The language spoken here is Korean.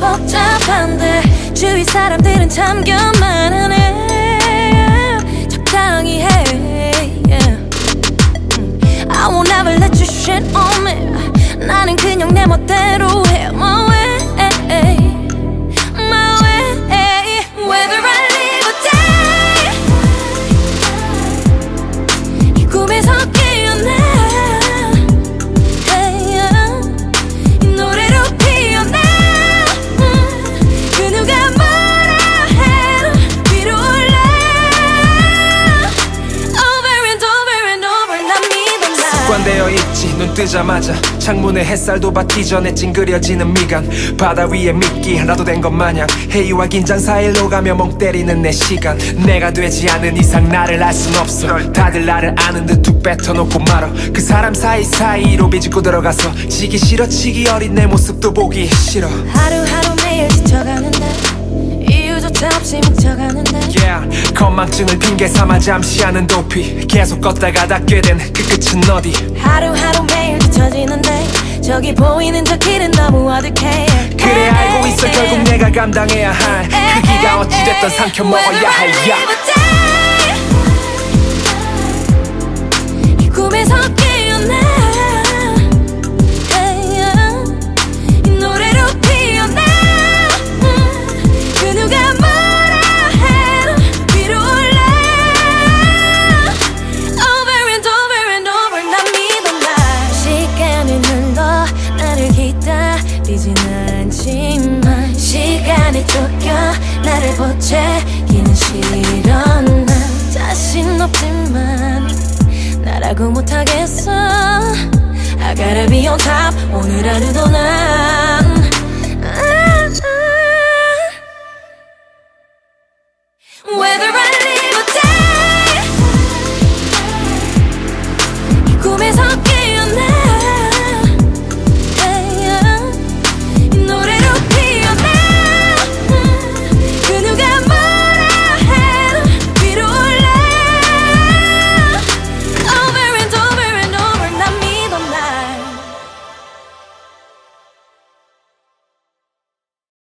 복잡한데 주위 사람들은 참견만 하네. 적당히 해. yeah. I won't ever let you shit on me. 나는 그냥 내 멋대로 뜨자마자 창문에 햇살도 받기 전에 찡그려지는 미간. 바다 위에 미끼 하나도 된 것 마냥. 회의와 긴장 사이로 가며 멍 때리는 내 시간. 내가 되지 않은 이상 나를 알 순 없어. 다들 나를 아는 듯 툭 뱉어놓고 말어. 그 사람 사이사이로 비집고 들어가서 지기 싫어 치기 어린 내 모습도 보기 싫어. 하루하루 매일 지쳐가는데 이유조차 없이 뭉쳐가는데 Yeah 건망증을 핑계 삼아 잠시 하는 도피. 계속 걷다가 닿게 된 그 끝은 어디? 하루하루 뒤처지는데 저기 보이는 저 길은 너무 어둑해 그래 알고 있어 결국 내가 감당해야 할. 크기가 어찌됐든 삼켜 먹어야 할 야. 시간에 쫓겨 나를 보채기는 싫어. 난 자신 없지만 나라고 못하겠어. I gotta be on top. 오늘 하루도 나